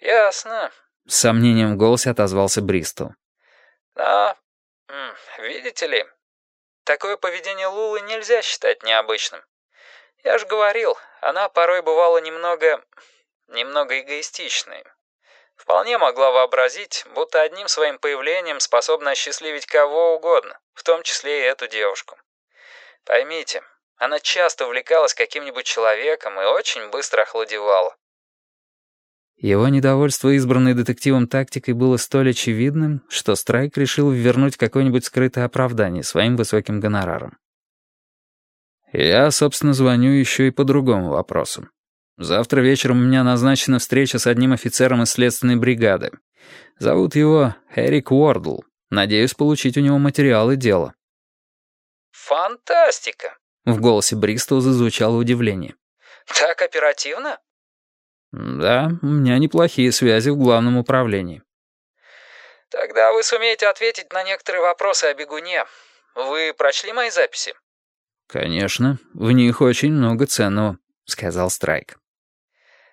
«Ясно», — с сомнением в голосе отозвался Бристол. «Но, видите ли, такое поведение Лулы нельзя считать необычным. Я же говорил, она порой бывала немного... немного эгоистичной. Вполне могла вообразить, будто одним своим появлением способна осчастливить кого угодно, в том числе и эту девушку. Поймите, она часто увлекалась каким-нибудь человеком и очень быстро охладевала. Его недовольство избранной детективом тактикой было столь очевидным, что Страйк решил вернуть какое-нибудь скрытое оправдание своим высоким гонорарам. «Я, собственно, звоню еще и по другому вопросу. Завтра вечером у меня назначена встреча с одним офицером из следственной бригады. Зовут его Эрик Уордл. Надеюсь получить у него материалы дела». «Фантастика!» — в голосе Бристоу зазвучало удивление. «Так оперативно?» «Да, у меня неплохие связи в главном управлении». «Тогда вы сумеете ответить на некоторые вопросы о бегуне. Вы прочли мои записи?» «Конечно, в них очень много ценного», — сказал Страйк.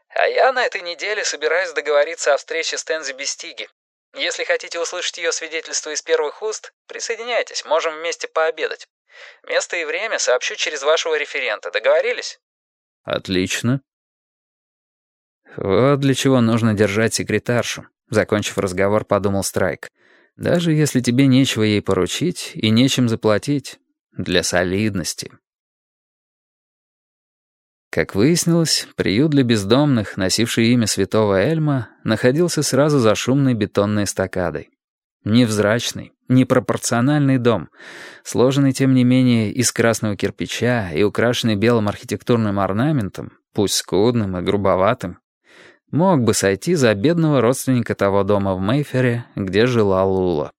А я на этой неделе собираюсь договориться о встрече с Тензи Бестиги. Если хотите услышать ее свидетельство из первых уст, присоединяйтесь, можем вместе пообедать. Место и время сообщу через вашего референта. Договорились? Отлично. Вот для чего нужно держать секретаршу. Закончив разговор, подумал Страйк. Даже если тебе нечего ей поручить и нечем заплатить. Для солидности. Как выяснилось, приют для бездомных, носивший имя святого Эльма, находился сразу за шумной бетонной эстакадой. Невзрачный, непропорциональный дом, сложенный, тем не менее, из красного кирпича и украшенный белым архитектурным орнаментом, пусть скудным и грубоватым, мог бы сойти за бедного родственника того дома в Мейфере, где жила Лула.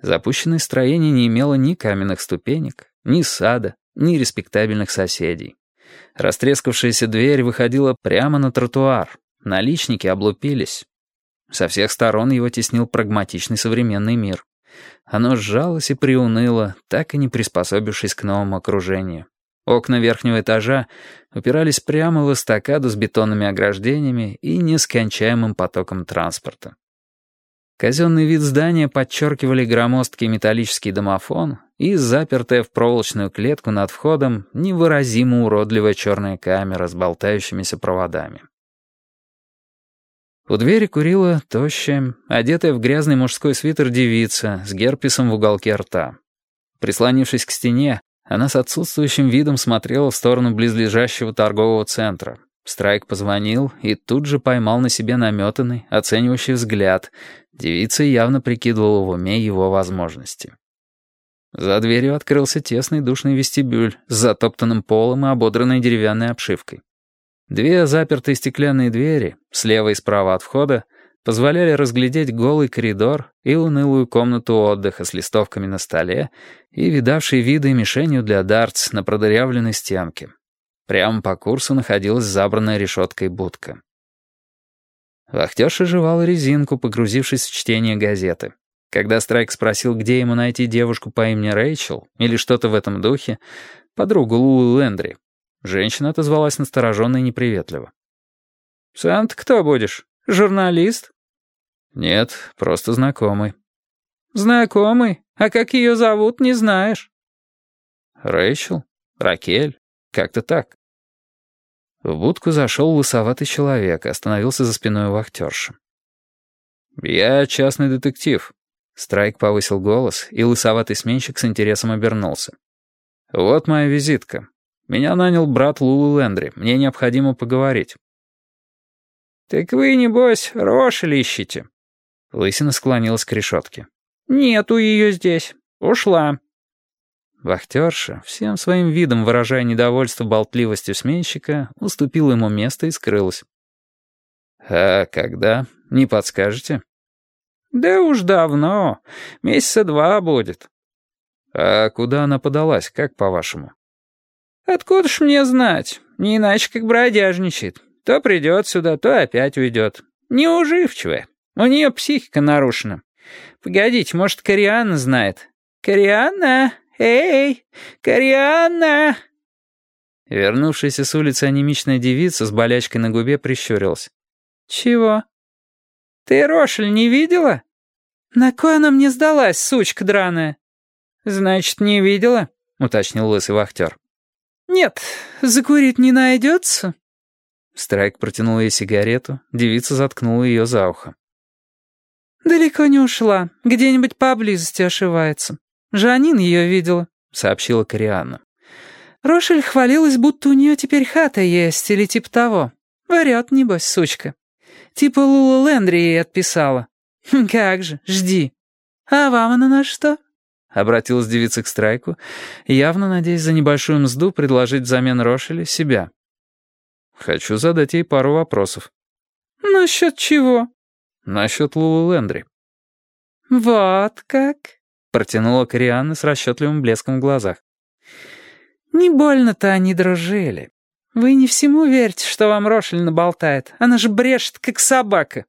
Запущенное строение не имело ни каменных ступенек, ни сада, ни респектабельных соседей. Растрескавшаяся дверь выходила прямо на тротуар. Наличники облупились. Со всех сторон его теснил прагматичный современный мир. Оно сжалось и приуныло, так и не приспособившись к новому окружению. Окна верхнего этажа упирались прямо в эстакаду с бетонными ограждениями и нескончаемым потоком транспорта. Казенный вид здания подчеркивали громоздкий металлический домофон и запертая в проволочную клетку над входом невыразимо уродливая черная камера с болтающимися проводами. У двери курила тощая, одетая в грязный мужской свитер девица с герпесом в уголке рта. Прислонившись к стене, она с отсутствующим видом смотрела в сторону близлежащего торгового центра, Страйк позвонил и тут же поймал на себе наметанный, оценивающий взгляд. Девица явно прикидывала в уме его возможности. За дверью открылся тесный душный вестибюль с затоптанным полом и ободранной деревянной обшивкой. Две запертые стеклянные двери, слева и справа от входа, позволяли разглядеть голый коридор и унылую комнату отдыха с листовками на столе и видавшие виды мишенью для дартс на продырявленной стенке. Прямо по курсу находилась забранная решеткой будка. Вахтерша жевала резинку, погрузившись в чтение газеты. Когда Страйк спросил, где ему найти девушку по имени Рэйчел, или что-то в этом духе, подругу Луи Лендри, женщина отозвалась настороженно и неприветливо. «Сам ты кто будешь? Журналист?» «Нет, просто знакомый». «Знакомый? А как ее зовут, не знаешь?» «Рэйчел? Ракель? Как-то так. В будку зашел лысоватый человек остановился за спиной у вахтерши. «Я частный детектив». Страйк повысил голос, и лысоватый сменщик с интересом обернулся. «Вот моя визитка. Меня нанял брат Лулы Лендри. Мне необходимо поговорить». «Так вы, небось, Рошель ищете?» Лысина склонилась к решетке. «Нету ее здесь. Ушла». Вахтерша, всем своим видом выражая недовольство болтливостью сменщика, уступила ему место и скрылась. «А когда? Не подскажете?» «Да уж давно. Месяца два будет». «А куда она подалась, как по-вашему?» «Откуда ж мне знать? Не иначе, как бродяжничает. То придет сюда, то опять уйдет. Неуживчивая. У нее психика нарушена. Погодите, может, Кориана знает?» «Кориана!» «Эй, Корианна!» Вернувшаяся с улицы анемичная девица с болячкой на губе прищурилась. «Чего?» «Ты Рошель не видела?» «На кой она мне сдалась, сучка драная?» «Значит, не видела?» — уточнил лысый вахтер. «Нет, закурить не найдется?» Страйк протянул ей сигарету, девица заткнула ее за ухо. «Далеко не ушла, где-нибудь поблизости ошивается. Жанин ее видела», — сообщила Корианна. «Рошель хвалилась, будто у нее теперь хата есть или типа того. Врет, небось, сучка. Типа Лула Лендри ей отписала. Хм, как же, жди. А вам она на что?» Обратилась девица к Страйку, явно надеясь за небольшую мзду предложить взамен Рошеля себя. «Хочу задать ей пару вопросов». «Насчет чего?» «Насчет Лулы Лендри». «Вот как?» — протянула Корианна с расчетливым блеском в глазах. «Не больно-то они дружили. Вы не всему верьте, что вам Рошель наболтает. Она же брешет, как собака».